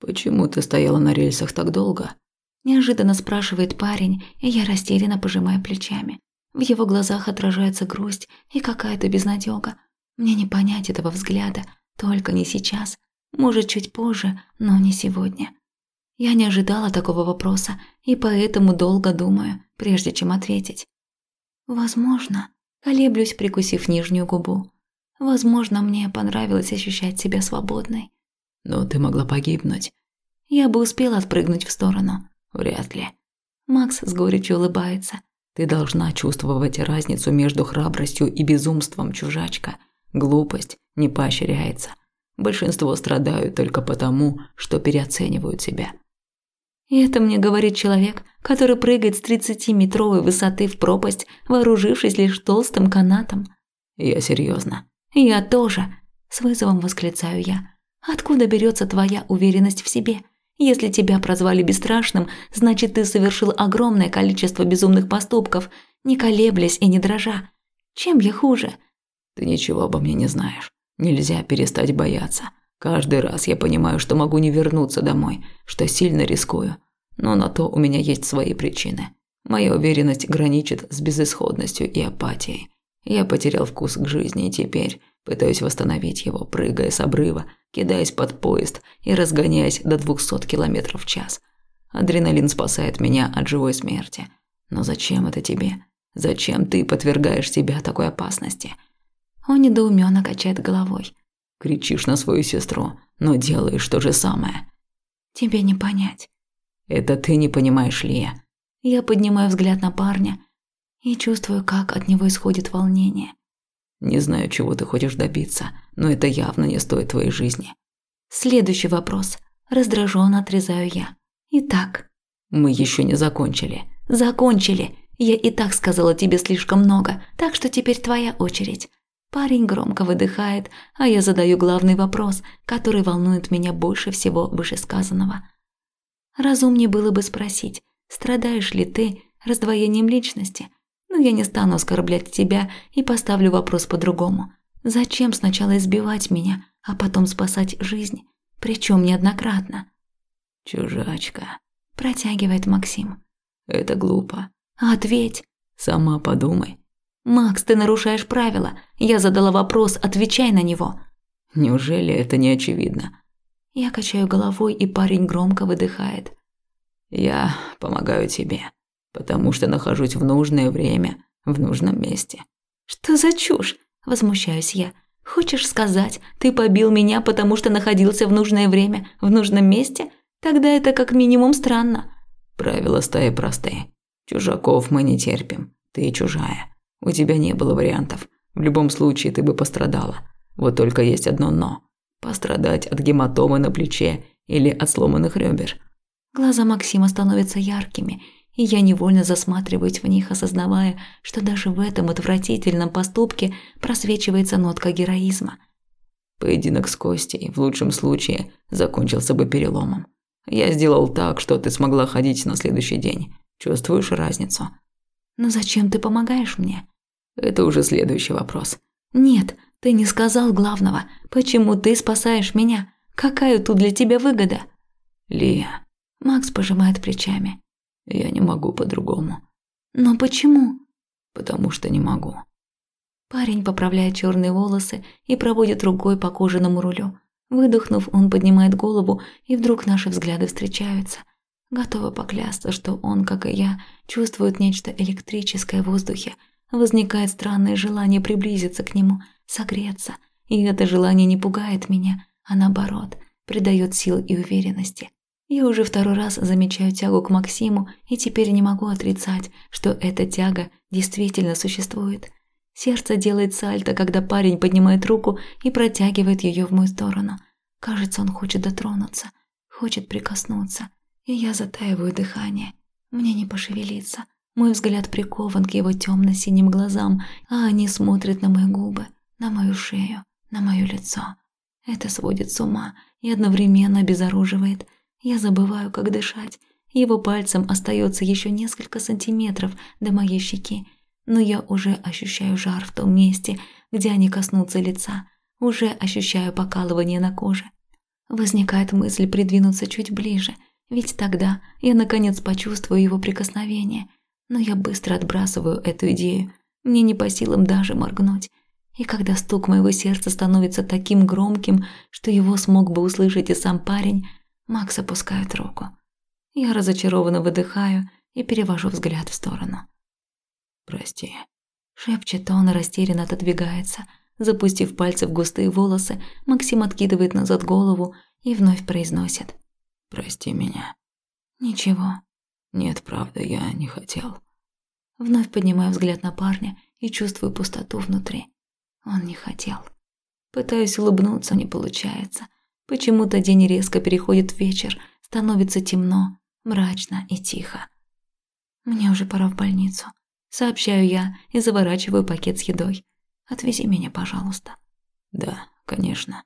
«Почему ты стояла на рельсах так долго?» Неожиданно спрашивает парень, и я растерянно пожимаю плечами. В его глазах отражается грусть и какая-то безнадёга. Мне не понять этого взгляда, только не сейчас. Может, чуть позже, но не сегодня. Я не ожидала такого вопроса, и поэтому долго думаю, прежде чем ответить. Возможно, колеблюсь, прикусив нижнюю губу. Возможно, мне понравилось ощущать себя свободной. Но ты могла погибнуть. Я бы успела отпрыгнуть в сторону. Вряд ли. Макс с горечью улыбается. Ты должна чувствовать разницу между храбростью и безумством, чужачка. Глупость не поощряется. Большинство страдают только потому, что переоценивают себя. И это мне говорит человек, который прыгает с 30-метровой высоты в пропасть, вооружившись лишь толстым канатом. Я серьезно. Я тоже, с вызовом восклицаю я. Откуда берется твоя уверенность в себе? Если тебя прозвали бесстрашным, значит, ты совершил огромное количество безумных поступков, не колеблясь и не дрожа. Чем я хуже? Ты ничего обо мне не знаешь. Нельзя перестать бояться. Каждый раз я понимаю, что могу не вернуться домой, что сильно рискую. Но на то у меня есть свои причины. Моя уверенность граничит с безысходностью и апатией. Я потерял вкус к жизни и теперь пытаюсь восстановить его, прыгая с обрыва, кидаясь под поезд и разгоняясь до 200 км в час. Адреналин спасает меня от живой смерти. Но зачем это тебе? Зачем ты подвергаешь себя такой опасности? Он недоуменно качает головой. Кричишь на свою сестру, но делаешь то же самое. Тебе не понять. Это ты не понимаешь, Лия. Я поднимаю взгляд на парня и чувствую, как от него исходит волнение. Не знаю, чего ты хочешь добиться, но это явно не стоит твоей жизни. Следующий вопрос. Раздраженно отрезаю я. Итак. Мы еще не закончили. Закончили. Я и так сказала тебе слишком много, так что теперь твоя очередь. Парень громко выдыхает, а я задаю главный вопрос, который волнует меня больше всего вышесказанного. Разумнее было бы спросить, страдаешь ли ты раздвоением личности? Но я не стану оскорблять тебя и поставлю вопрос по-другому. Зачем сначала избивать меня, а потом спасать жизнь? Причем неоднократно. «Чужачка», – протягивает Максим. «Это глупо». «Ответь». «Сама подумай. «Макс, ты нарушаешь правила. Я задала вопрос, отвечай на него». «Неужели это не очевидно?» Я качаю головой, и парень громко выдыхает. «Я помогаю тебе, потому что нахожусь в нужное время, в нужном месте». «Что за чушь?» – возмущаюсь я. «Хочешь сказать, ты побил меня, потому что находился в нужное время, в нужном месте? Тогда это как минимум странно». «Правила стаи простые. Чужаков мы не терпим. Ты чужая. У тебя не было вариантов. В любом случае ты бы пострадала. Вот только есть одно «но». Пострадать от гематомы на плече или от сломанных ребер. Глаза Максима становятся яркими, и я невольно засматриваюсь в них, осознавая, что даже в этом отвратительном поступке просвечивается нотка героизма. Поединок с Костей в лучшем случае закончился бы переломом. Я сделал так, что ты смогла ходить на следующий день. Чувствуешь разницу? Но зачем ты помогаешь мне? Это уже следующий вопрос. Нет, ты не сказал главного. Почему ты спасаешь меня? Какая тут для тебя выгода? Лия. Макс пожимает плечами. Я не могу по-другому. Но почему? Потому что не могу. Парень поправляет черные волосы и проводит рукой по кожаному рулю. Выдохнув, он поднимает голову, и вдруг наши взгляды встречаются – Готова поклясться, что он, как и я, чувствует нечто электрическое в воздухе. Возникает странное желание приблизиться к нему, согреться. И это желание не пугает меня, а наоборот, придает сил и уверенности. Я уже второй раз замечаю тягу к Максиму и теперь не могу отрицать, что эта тяга действительно существует. Сердце делает сальто, когда парень поднимает руку и протягивает ее в мою сторону. Кажется, он хочет дотронуться, хочет прикоснуться и я затаиваю дыхание. Мне не пошевелиться. Мой взгляд прикован к его темно-синим глазам, а они смотрят на мои губы, на мою шею, на мое лицо. Это сводит с ума и одновременно обезоруживает. Я забываю, как дышать. Его пальцем остается еще несколько сантиметров до моей щеки, но я уже ощущаю жар в том месте, где они коснутся лица, уже ощущаю покалывание на коже. Возникает мысль придвинуться чуть ближе, ведь тогда я наконец почувствую его прикосновение. Но я быстро отбрасываю эту идею. Мне не по силам даже моргнуть. И когда стук моего сердца становится таким громким, что его смог бы услышать и сам парень, Макс опускает руку. Я разочарованно выдыхаю и перевожу взгляд в сторону. «Прости», – шепчет он и растерянно отодвигается. Запустив пальцы в густые волосы, Максим откидывает назад голову и вновь произносит. «Прости меня». «Ничего». «Нет, правда, я не хотел». Вновь поднимаю взгляд на парня и чувствую пустоту внутри. Он не хотел. Пытаюсь улыбнуться, не получается. Почему-то день резко переходит в вечер, становится темно, мрачно и тихо. Мне уже пора в больницу. Сообщаю я и заворачиваю пакет с едой. Отвези меня, пожалуйста. Да, конечно.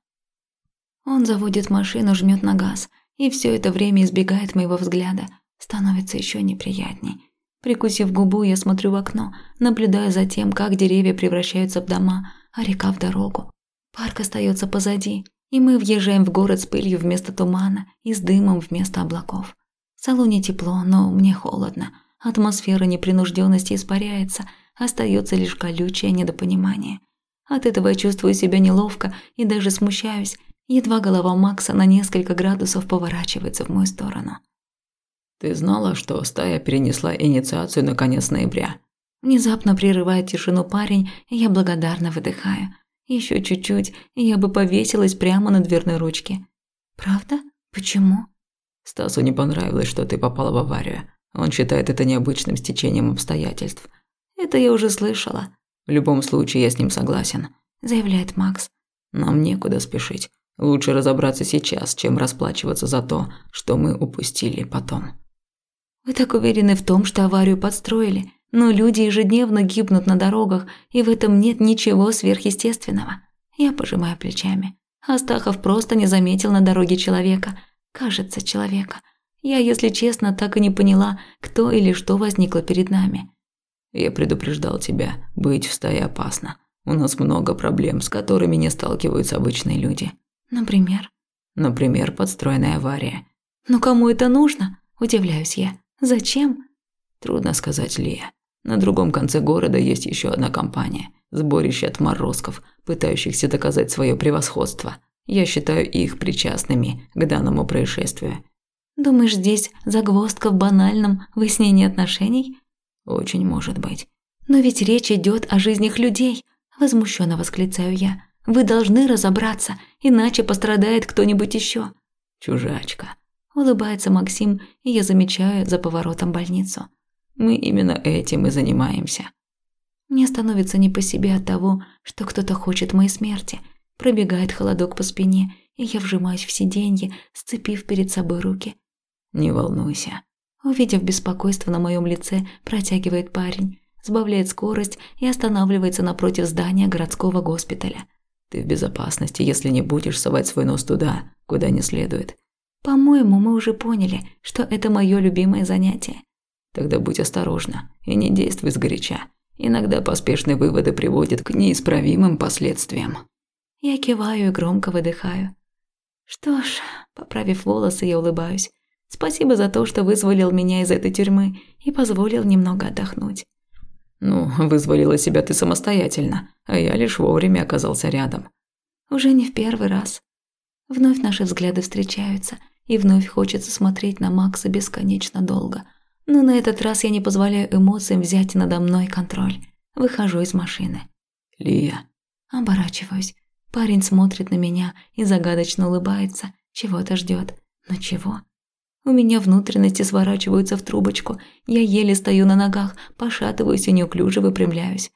Он заводит машину, жмет на газ, и все это время избегает моего взгляда. Становится еще неприятней. Прикусив губу, я смотрю в окно, наблюдая за тем, как деревья превращаются в дома, а река в дорогу. Парк остается позади, и мы въезжаем в город с пылью вместо тумана и с дымом вместо облаков. В салоне тепло, но мне холодно. Атмосфера непринужденности испаряется, остается лишь колючее недопонимание. От этого я чувствую себя неловко и даже смущаюсь, едва голова Макса на несколько градусов поворачивается в мою сторону. «Ты знала, что стая перенесла инициацию на конец ноября?» Внезапно прерывает тишину парень, и я благодарно выдыхаю. Еще чуть-чуть, и я бы повесилась прямо на дверной ручке. Правда? Почему? Стасу не понравилось, что ты попала в аварию. Он считает это необычным стечением обстоятельств. Это я уже слышала. В любом случае, я с ним согласен, заявляет Макс. Нам некуда спешить. Лучше разобраться сейчас, чем расплачиваться за то, что мы упустили потом. Вы так уверены в том, что аварию подстроили? Но люди ежедневно гибнут на дорогах, и в этом нет ничего сверхъестественного. Я пожимаю плечами. Астахов просто не заметил на дороге человека. Кажется, человека. Я, если честно, так и не поняла, кто или что возникло перед нами. Я предупреждал тебя, быть в стае опасно. У нас много проблем, с которыми не сталкиваются обычные люди. Например? Например, подстроенная авария. Но кому это нужно? Удивляюсь я. Зачем? Трудно сказать, Лия. На другом конце города есть еще одна компания – сборище отморозков, пытающихся доказать свое превосходство. Я считаю их причастными к данному происшествию. Думаешь, здесь загвоздка в банальном выяснении отношений? Очень может быть. Но ведь речь идет о жизнях людей, возмущенно восклицаю я. Вы должны разобраться, иначе пострадает кто-нибудь еще. Чужачка. Улыбается Максим, и я замечаю за поворотом больницу. Мы именно этим и занимаемся. Мне становится не по себе от того, что кто-то хочет моей смерти. Пробегает холодок по спине, и я вжимаюсь в сиденье, сцепив перед собой руки. Не волнуйся. Увидев беспокойство на моем лице, протягивает парень, сбавляет скорость и останавливается напротив здания городского госпиталя. Ты в безопасности, если не будешь совать свой нос туда, куда не следует. По-моему, мы уже поняли, что это мое любимое занятие. Тогда будь осторожна и не действуй сгоряча. Иногда поспешные выводы приводят к неисправимым последствиям. Я киваю и громко выдыхаю. Что ж, поправив волосы, я улыбаюсь. Спасибо за то, что вызволил меня из этой тюрьмы и позволил немного отдохнуть. Ну, вызволила себя ты самостоятельно, а я лишь вовремя оказался рядом. Уже не в первый раз. Вновь наши взгляды встречаются, и вновь хочется смотреть на Макса бесконечно долго – но на этот раз я не позволяю эмоциям взять надо мной контроль. Выхожу из машины. «Лия». Оборачиваюсь. Парень смотрит на меня и загадочно улыбается. Чего-то ждет. Но чего? У меня внутренности сворачиваются в трубочку. Я еле стою на ногах, пошатываюсь и неуклюже выпрямляюсь.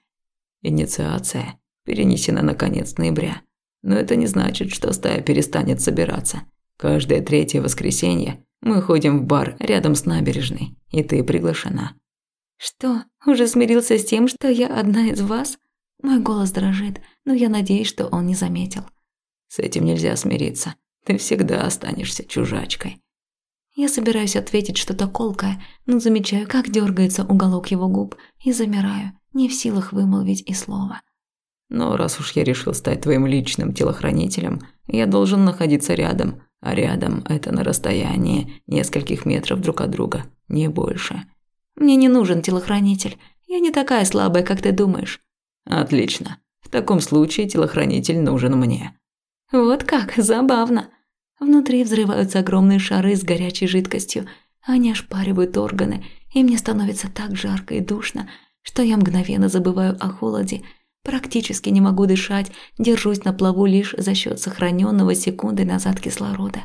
Инициация перенесена на конец ноября. Но это не значит, что стая перестанет собираться. Каждое третье воскресенье мы ходим в бар рядом с набережной, и ты приглашена». «Что, уже смирился с тем, что я одна из вас?» Мой голос дрожит, но я надеюсь, что он не заметил. «С этим нельзя смириться. Ты всегда останешься чужачкой». Я собираюсь ответить что-то колкое, но замечаю, как дергается уголок его губ, и замираю, не в силах вымолвить и слова. Но раз уж я решил стать твоим личным телохранителем, я должен находиться рядом, а рядом это на расстоянии нескольких метров друг от друга, не больше. Мне не нужен телохранитель. Я не такая слабая, как ты думаешь. Отлично. В таком случае телохранитель нужен мне. Вот как, забавно. Внутри взрываются огромные шары с горячей жидкостью. Они ошпаривают органы, и мне становится так жарко и душно, что я мгновенно забываю о холоде, практически не могу дышать, держусь на плаву лишь за счет сохраненного секунды назад кислорода.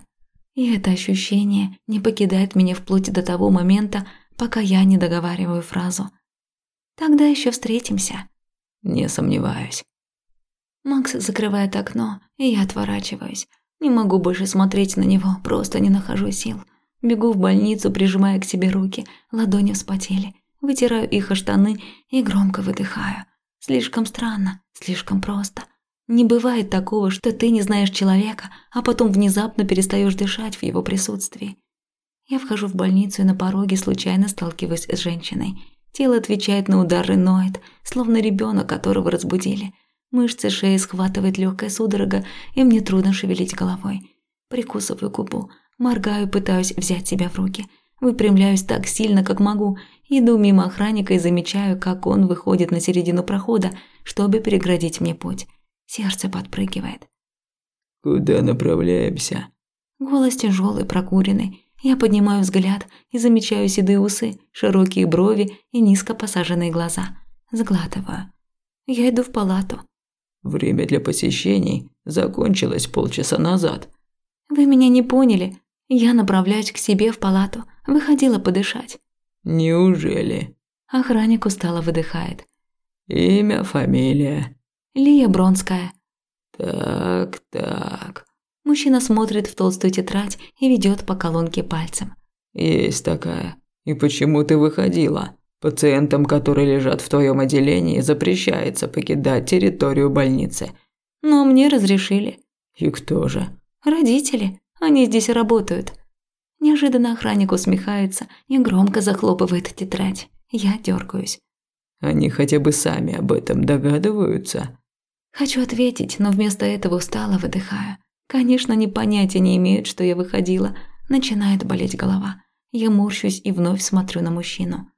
И это ощущение не покидает меня вплоть до того момента, пока я не договариваю фразу. Тогда еще встретимся. Не сомневаюсь. Макс закрывает окно, и я отворачиваюсь. Не могу больше смотреть на него, просто не нахожу сил. Бегу в больницу, прижимая к себе руки, ладони вспотели. Вытираю их о штаны и громко выдыхаю. Слишком странно, слишком просто. Не бывает такого, что ты не знаешь человека, а потом внезапно перестаешь дышать в его присутствии. Я вхожу в больницу и на пороге случайно сталкиваюсь с женщиной. Тело отвечает на удары ноет, словно ребенок, которого разбудили. Мышцы шеи схватывает легкая судорога, и мне трудно шевелить головой. Прикусываю губу, моргаю, пытаюсь взять себя в руки. Выпрямляюсь так сильно, как могу. Иду мимо охранника и замечаю, как он выходит на середину прохода, чтобы переградить мне путь. Сердце подпрыгивает. «Куда направляемся?» Голос тяжелый, прокуренный. Я поднимаю взгляд и замечаю седые усы, широкие брови и низко посаженные глаза. Сглатываю. Я иду в палату. Время для посещений закончилось полчаса назад. Вы меня не поняли. Я направляюсь к себе в палату. Выходила подышать. Неужели? Охранник устало выдыхает. Имя, фамилия. Лия Бронская. Так, так. Мужчина смотрит в толстую тетрадь и ведет по колонке пальцем. Есть такая. И почему ты выходила? Пациентам, которые лежат в твоем отделении, запрещается покидать территорию больницы. Но мне разрешили. И кто же? Родители. Они здесь работают. Неожиданно охранник усмехается и громко захлопывает тетрадь. Я дергаюсь. Они хотя бы сами об этом догадываются? Хочу ответить, но вместо этого устало выдыхаю. Конечно, они понятия не имеют, что я выходила. Начинает болеть голова. Я морщусь и вновь смотрю на мужчину.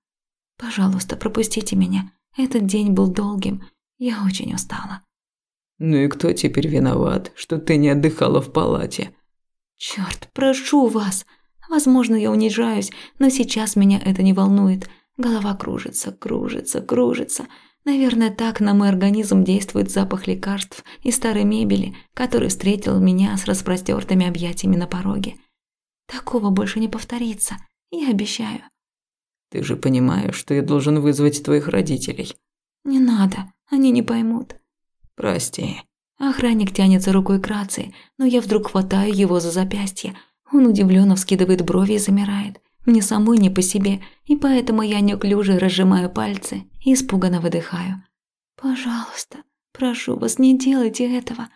Пожалуйста, пропустите меня. Этот день был долгим. Я очень устала. Ну и кто теперь виноват, что ты не отдыхала в палате? Черт, прошу вас. Возможно, я унижаюсь, но сейчас меня это не волнует. Голова кружится, кружится, кружится. Наверное, так на мой организм действует запах лекарств и старой мебели, который встретил меня с распростертыми объятиями на пороге. Такого больше не повторится, я обещаю. Ты же понимаешь, что я должен вызвать твоих родителей. Не надо, они не поймут. Прости. Охранник тянется рукой к рации, но я вдруг хватаю его за запястье. Он удивленно вскидывает брови и замирает. Мне самой не по себе, и поэтому я неуклюже разжимаю пальцы и испуганно выдыхаю. «Пожалуйста, прошу вас, не делайте этого».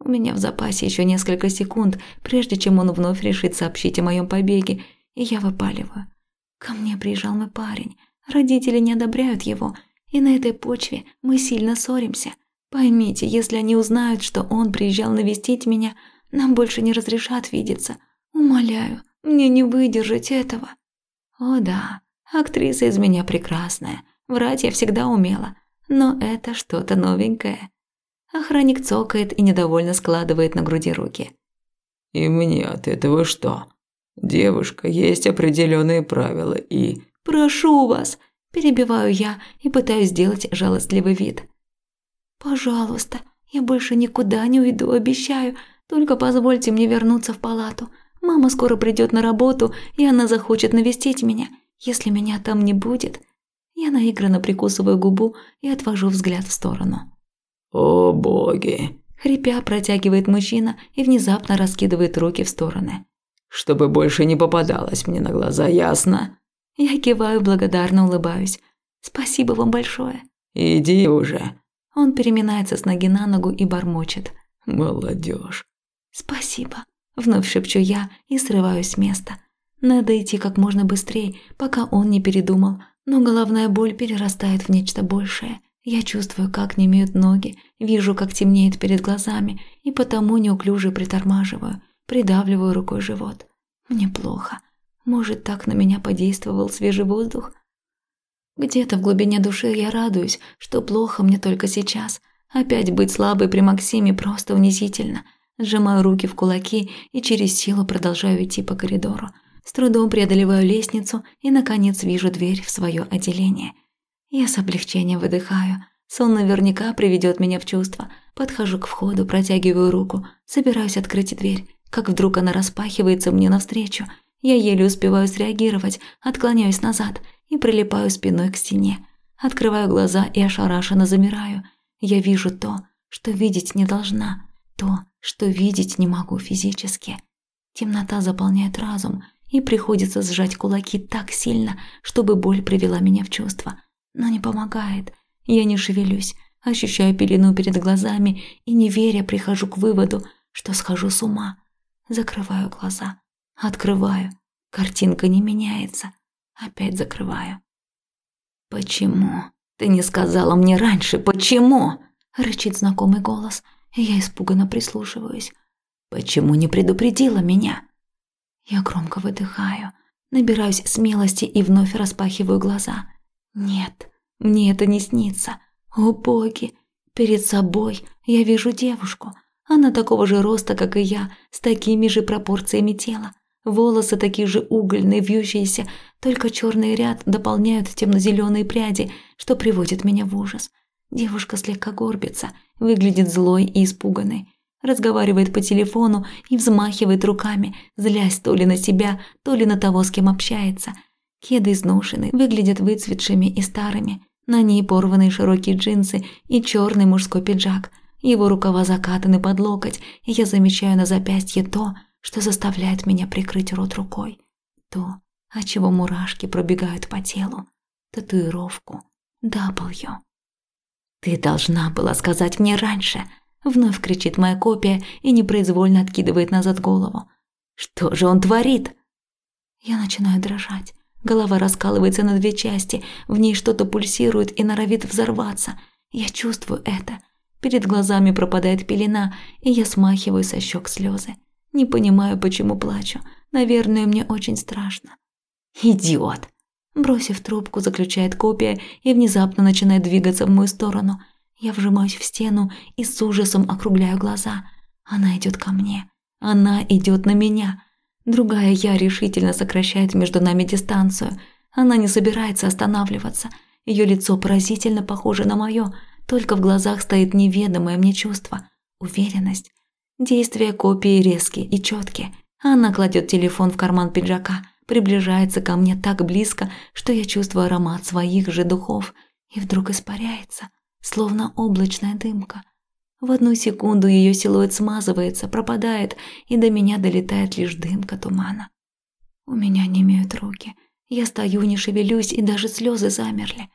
У меня в запасе еще несколько секунд, прежде чем он вновь решит сообщить о моем побеге, и я выпаливаю. Ко мне приезжал мой парень. Родители не одобряют его, и на этой почве мы сильно ссоримся. Поймите, если они узнают, что он приезжал навестить меня, нам больше не разрешат видеться. Умоляю, мне не выдержать этого. О да, актриса из меня прекрасная. Врать я всегда умела. Но это что-то новенькое. Охранник цокает и недовольно складывает на груди руки. «И мне от этого что?» Девушка, есть определенные правила и... Прошу вас, перебиваю я и пытаюсь сделать жалостливый вид. Пожалуйста, я больше никуда не уйду, обещаю. Только позвольте мне вернуться в палату. Мама скоро придет на работу, и она захочет навестить меня. Если меня там не будет, я наигранно прикусываю губу и отвожу взгляд в сторону. О боги! Хрипя протягивает мужчина и внезапно раскидывает руки в стороны чтобы больше не попадалось мне на глаза, ясно?» Я киваю, благодарно улыбаюсь. «Спасибо вам большое». «Иди уже». Он переминается с ноги на ногу и бормочет. «Молодежь». «Спасибо», – вновь шепчу я и срываюсь с места. Надо идти как можно быстрее, пока он не передумал, но головная боль перерастает в нечто большее. Я чувствую, как немеют ноги, вижу, как темнеет перед глазами, и потому неуклюже притормаживаю, придавливаю рукой живот. Мне плохо. Может, так на меня подействовал свежий воздух? Где-то в глубине души я радуюсь, что плохо мне только сейчас. Опять быть слабой при Максиме просто унизительно. Сжимаю руки в кулаки и через силу продолжаю идти по коридору. С трудом преодолеваю лестницу и, наконец, вижу дверь в свое отделение. Я с облегчением выдыхаю. Сон наверняка приведет меня в чувство. Подхожу к входу, протягиваю руку, собираюсь открыть дверь, как вдруг она распахивается мне навстречу. Я еле успеваю среагировать, отклоняюсь назад и прилипаю спиной к стене. Открываю глаза и ошарашенно замираю. Я вижу то, что видеть не должна, то, что видеть не могу физически. Темнота заполняет разум, и приходится сжать кулаки так сильно, чтобы боль привела меня в чувство. Но не помогает. Я не шевелюсь, ощущаю пелену перед глазами и, не веря, прихожу к выводу, что схожу с ума. Закрываю глаза. Открываю. Картинка не меняется. Опять закрываю. «Почему? Ты не сказала мне раньше, почему?» Рычит знакомый голос, я испуганно прислушиваюсь. «Почему не предупредила меня?» Я громко выдыхаю, набираюсь смелости и вновь распахиваю глаза. Нет, мне это не снится. О боги! Перед собой я вижу девушку. Она такого же роста, как и я, с такими же пропорциями тела. Волосы такие же угольные, вьющиеся, только черный ряд дополняют темно-зеленые пряди, что приводит меня в ужас. Девушка слегка горбится, выглядит злой и испуганной разговаривает по телефону и взмахивает руками, злясь то ли на себя, то ли на того, с кем общается. Кеды изношены, выглядят выцветшими и старыми. На ней порванные широкие джинсы и черный мужской пиджак. Его рукава закатаны под локоть, и я замечаю на запястье то, что заставляет меня прикрыть рот рукой. То, от чего мурашки пробегают по телу. Татуировку. W. «Ты должна была сказать мне раньше», Вновь кричит моя копия и непроизвольно откидывает назад голову. Что же он творит? Я начинаю дрожать. Голова раскалывается на две части, в ней что-то пульсирует и норовит взорваться. Я чувствую это. Перед глазами пропадает пелена, и я смахиваю со щек слезы. Не понимаю, почему плачу. Наверное, мне очень страшно. «Идиот!» Бросив трубку, заключает копия и внезапно начинает двигаться в мою сторону – я вжимаюсь в стену и с ужасом округляю глаза. Она идет ко мне. Она идет на меня. Другая я решительно сокращает между нами дистанцию. Она не собирается останавливаться. Ее лицо поразительно похоже на мое, только в глазах стоит неведомое мне чувство – уверенность. Действия копии резкие и четкие. Она кладет телефон в карман пиджака, приближается ко мне так близко, что я чувствую аромат своих же духов, и вдруг испаряется – словно облачная дымка. В одну секунду ее силуэт смазывается, пропадает, и до меня долетает лишь дымка тумана. У меня не имеют руки. Я стою, не шевелюсь, и даже слезы замерли.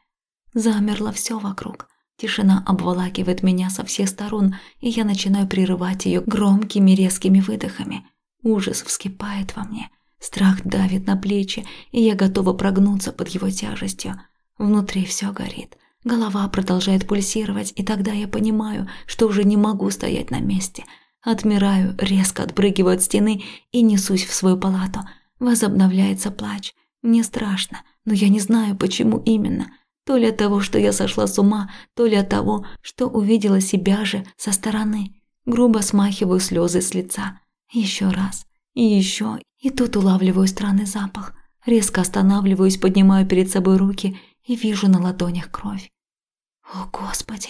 Замерло все вокруг. Тишина обволакивает меня со всех сторон, и я начинаю прерывать ее громкими резкими выдохами. Ужас вскипает во мне. Страх давит на плечи, и я готова прогнуться под его тяжестью. Внутри все горит. Голова продолжает пульсировать, и тогда я понимаю, что уже не могу стоять на месте. Отмираю, резко отпрыгиваю от стены и несусь в свою палату. Возобновляется плач. Мне страшно, но я не знаю, почему именно. То ли от того, что я сошла с ума, то ли от того, что увидела себя же со стороны. Грубо смахиваю слезы с лица. Еще раз. И еще. И тут улавливаю странный запах. Резко останавливаюсь, поднимаю перед собой руки и вижу на ладонях кровь. О, Господи!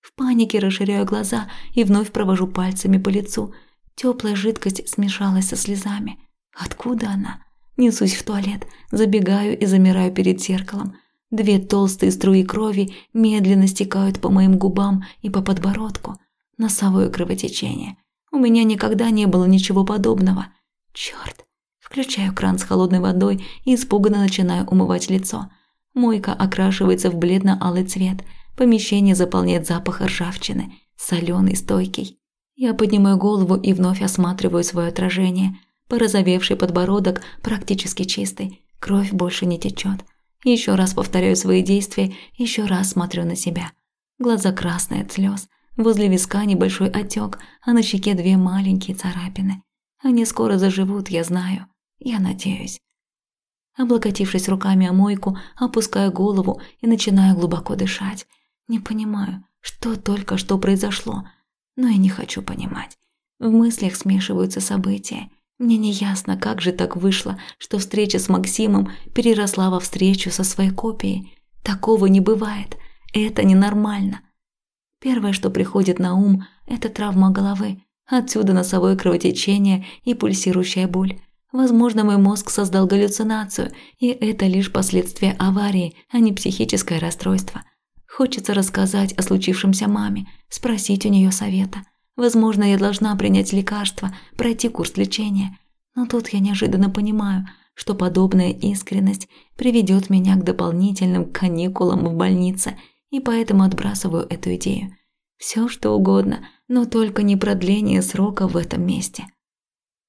В панике расширяю глаза и вновь провожу пальцами по лицу. Теплая жидкость смешалась со слезами. Откуда она? Несусь в туалет, забегаю и замираю перед зеркалом. Две толстые струи крови медленно стекают по моим губам и по подбородку. Носовое кровотечение. У меня никогда не было ничего подобного. Черт! Включаю кран с холодной водой и испуганно начинаю умывать лицо. Мойка окрашивается в бледно-алый цвет. Помещение заполняет запах ржавчины, соленый, стойкий. Я поднимаю голову и вновь осматриваю свое отражение. Порозовевший подбородок практически чистый, кровь больше не течет. Еще раз повторяю свои действия, еще раз смотрю на себя. Глаза красные от слез. Возле виска небольшой отек, а на щеке две маленькие царапины. Они скоро заживут, я знаю. Я надеюсь. Облокотившись руками о мойку, опускаю голову и начинаю глубоко дышать. Не понимаю, что только что произошло, но и не хочу понимать. В мыслях смешиваются события. Мне не ясно, как же так вышло, что встреча с Максимом переросла во встречу со своей копией. Такого не бывает. Это ненормально. Первое, что приходит на ум, это травма головы. Отсюда носовое кровотечение и пульсирующая боль. Возможно, мой мозг создал галлюцинацию, и это лишь последствия аварии, а не психическое расстройство. Хочется рассказать о случившемся маме, спросить у нее совета. Возможно, я должна принять лекарство, пройти курс лечения. Но тут я неожиданно понимаю, что подобная искренность приведет меня к дополнительным каникулам в больнице, и поэтому отбрасываю эту идею. Все что угодно, но только не продление срока в этом месте.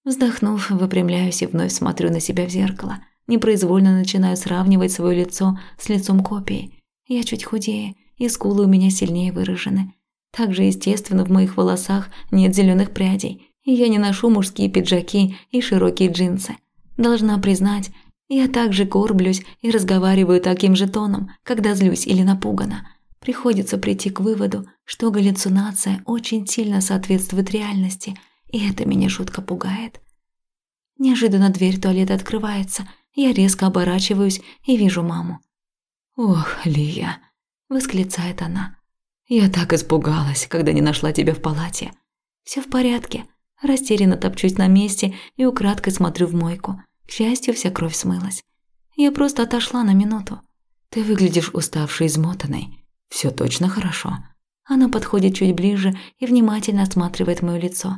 Вздохнув, выпрямляюсь и вновь смотрю на себя в зеркало. Непроизвольно начинаю сравнивать свое лицо с лицом копии. Я чуть худее, и скулы у меня сильнее выражены. Также, естественно, в моих волосах нет зеленых прядей, и я не ношу мужские пиджаки и широкие джинсы. Должна признать, я также горблюсь и разговариваю таким же тоном, когда злюсь или напугана. Приходится прийти к выводу, что галлюцинация очень сильно соответствует реальности – и это меня жутко пугает. Неожиданно дверь туалета открывается, я резко оборачиваюсь и вижу маму. «Ох, Лия!» – восклицает она. «Я так испугалась, когда не нашла тебя в палате». Все в порядке». Растерянно топчусь на месте и украдкой смотрю в мойку. К счастью, вся кровь смылась. Я просто отошла на минуту. «Ты выглядишь уставшей измотанной. Все точно хорошо?» Она подходит чуть ближе и внимательно осматривает мое лицо.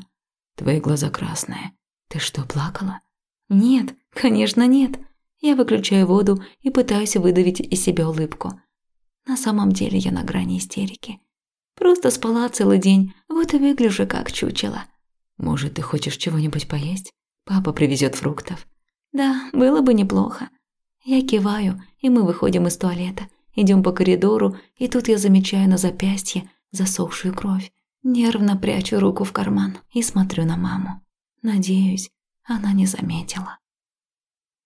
Твои глаза красные. Ты что, плакала? Нет, конечно нет. Я выключаю воду и пытаюсь выдавить из себя улыбку. На самом деле я на грани истерики. Просто спала целый день, вот и выгляжу как чучело. Может, ты хочешь чего-нибудь поесть? Папа привезет фруктов. Да, было бы неплохо. Я киваю, и мы выходим из туалета. Идем по коридору, и тут я замечаю на запястье засохшую кровь. Нервно прячу руку в карман и смотрю на маму. Надеюсь, она не заметила.